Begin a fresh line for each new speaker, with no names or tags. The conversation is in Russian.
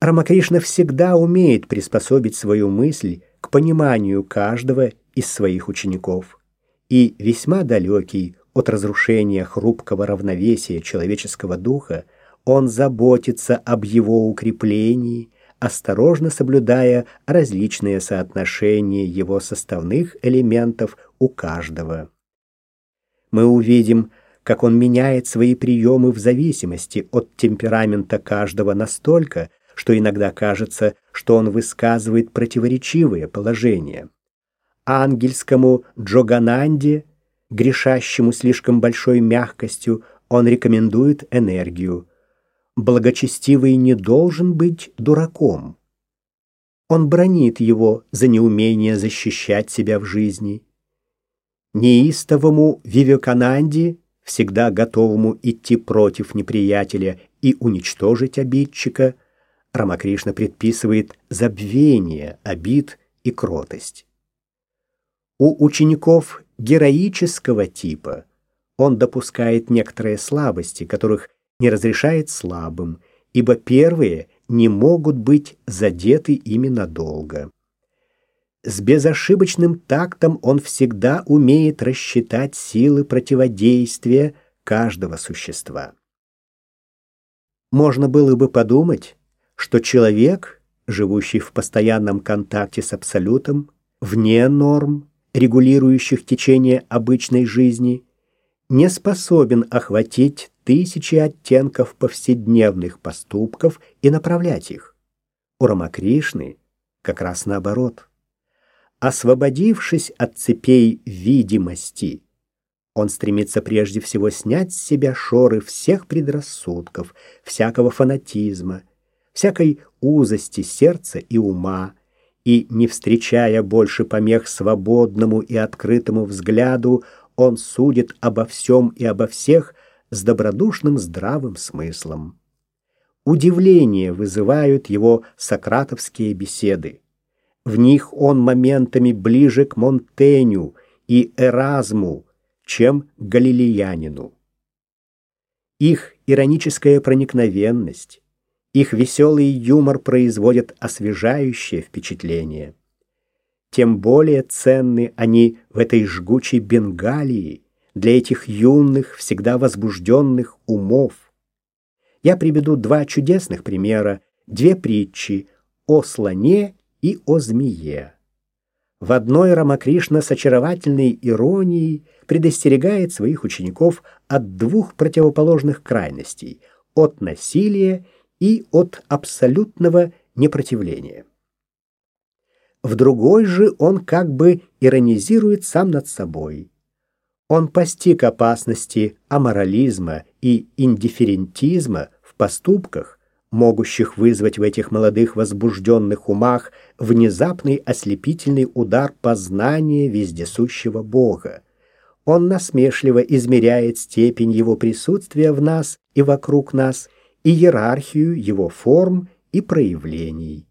Рамакришна всегда умеет приспособить свою мысль к пониманию каждого из своих учеников. И весьма далекий от разрушения хрупкого равновесия человеческого духа, он заботится об его укреплении, осторожно соблюдая различные соотношения его составных элементов у каждого. Мы увидим, как он меняет свои приемы в зависимости от темперамента каждого настолько, что иногда кажется, что он высказывает противоречивые положения. Ангельскому Джогананде, грешащему слишком большой мягкостью, он рекомендует энергию. Благочестивый не должен быть дураком. Он бронит его за неумение защищать себя в жизни. Неистовому Вивекананде, всегда готовому идти против неприятеля и уничтожить обидчика – Рамакришна предписывает забвение обид и кротость. У учеников героического типа он допускает некоторые слабости, которых не разрешает слабым, ибо первые не могут быть задеты ими надолго. С безошибочным тактом он всегда умеет рассчитать силы противодействия каждого существа. Можно было бы подумать, что человек, живущий в постоянном контакте с абсолютом, вне норм, регулирующих течение обычной жизни, не способен охватить тысячи оттенков повседневных поступков и направлять их. У Рамакришны как раз наоборот. Освободившись от цепей видимости, он стремится прежде всего снять с себя шоры всех предрассудков, всякого фанатизма, всякой узости сердца и ума, и, не встречая больше помех свободному и открытому взгляду, он судит обо всем и обо всех с добродушным здравым смыслом. Удивление вызывают его сократовские беседы. В них он моментами ближе к Монтеню и Эразму, чем к галилеянину. Их ироническая проникновенность, их веселый юмор производит освежающее впечатление. Тем более ценны они в этой жгучей Бенгалии для этих юных, всегда возбужденных умов. Я приведу два чудесных примера, две притчи о слоне и о змее. В одной Рамакришна с очаровательной иронией предостерегает своих учеников от двух противоположных крайностей – от насилия и от абсолютного непротивления. В другой же он как бы иронизирует сам над собой. Он постиг опасности аморализма и индифферентизма в поступках, могущих вызвать в этих молодых возбужденных умах внезапный ослепительный удар познания вездесущего Бога. Он насмешливо измеряет степень его присутствия в нас и вокруг нас – иерархию его форм и проявлений.